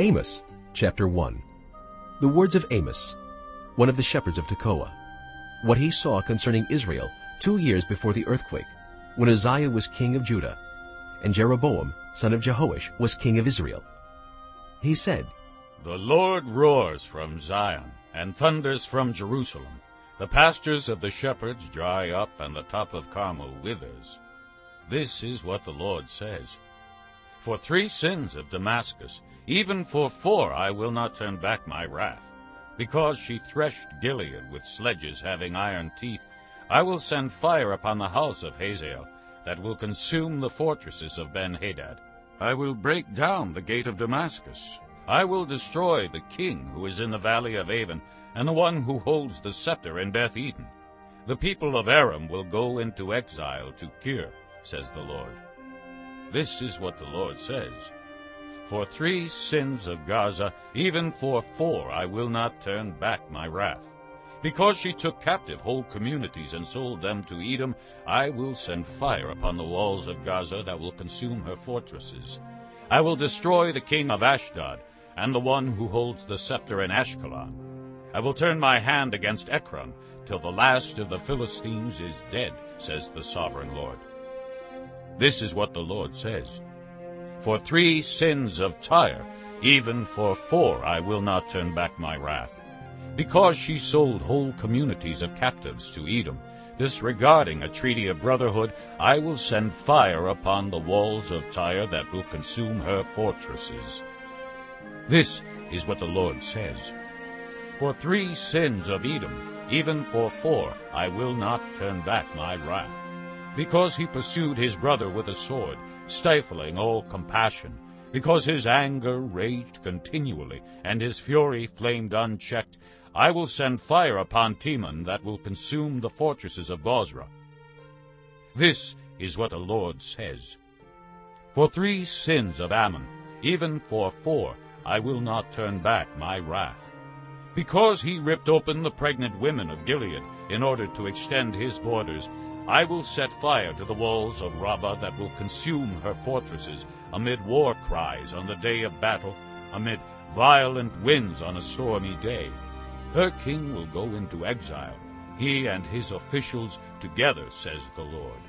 Amos chapter 1 The words of Amos, one of the shepherds of Tekoa, what he saw concerning Israel two years before the earthquake, when Uzziah was king of Judah, and Jeroboam son of Jehoash was king of Israel. He said, The Lord roars from Zion, and thunders from Jerusalem. The pastures of the shepherds dry up, and the top of Carmel withers. This is what the Lord says. For three sins of Damascus, even for four I will not turn back my wrath. Because she threshed Gilead with sledges having iron teeth, I will send fire upon the house of Hazael, that will consume the fortresses of Ben-Hadad. I will break down the gate of Damascus. I will destroy the king who is in the valley of Aven, and the one who holds the scepter in Beth-Eden. The people of Aram will go into exile to Kir, says the Lord. This is what the Lord says. For three sins of Gaza, even for four, I will not turn back my wrath. Because she took captive whole communities and sold them to Edom, I will send fire upon the walls of Gaza that will consume her fortresses. I will destroy the king of Ashdod, and the one who holds the scepter in Ashkelon. I will turn my hand against Ekron, till the last of the Philistines is dead, says the sovereign Lord. This is what the Lord says. For three sins of Tyre, even for four I will not turn back my wrath. Because she sold whole communities of captives to Edom, disregarding a treaty of brotherhood, I will send fire upon the walls of Tyre that will consume her fortresses. This is what the Lord says. For three sins of Edom, even for four, I will not turn back my wrath because he pursued his brother with a sword, stifling all compassion, because his anger raged continually, and his fury flamed unchecked, I will send fire upon Teman that will consume the fortresses of Bozrah. This is what the Lord says. For three sins of Ammon, even for four, I will not turn back my wrath. Because he ripped open the pregnant women of Gilead in order to extend his borders, I will set fire to the walls of Rabbah that will consume her fortresses amid war cries on the day of battle, amid violent winds on a stormy day. Her king will go into exile, he and his officials together, says the Lord.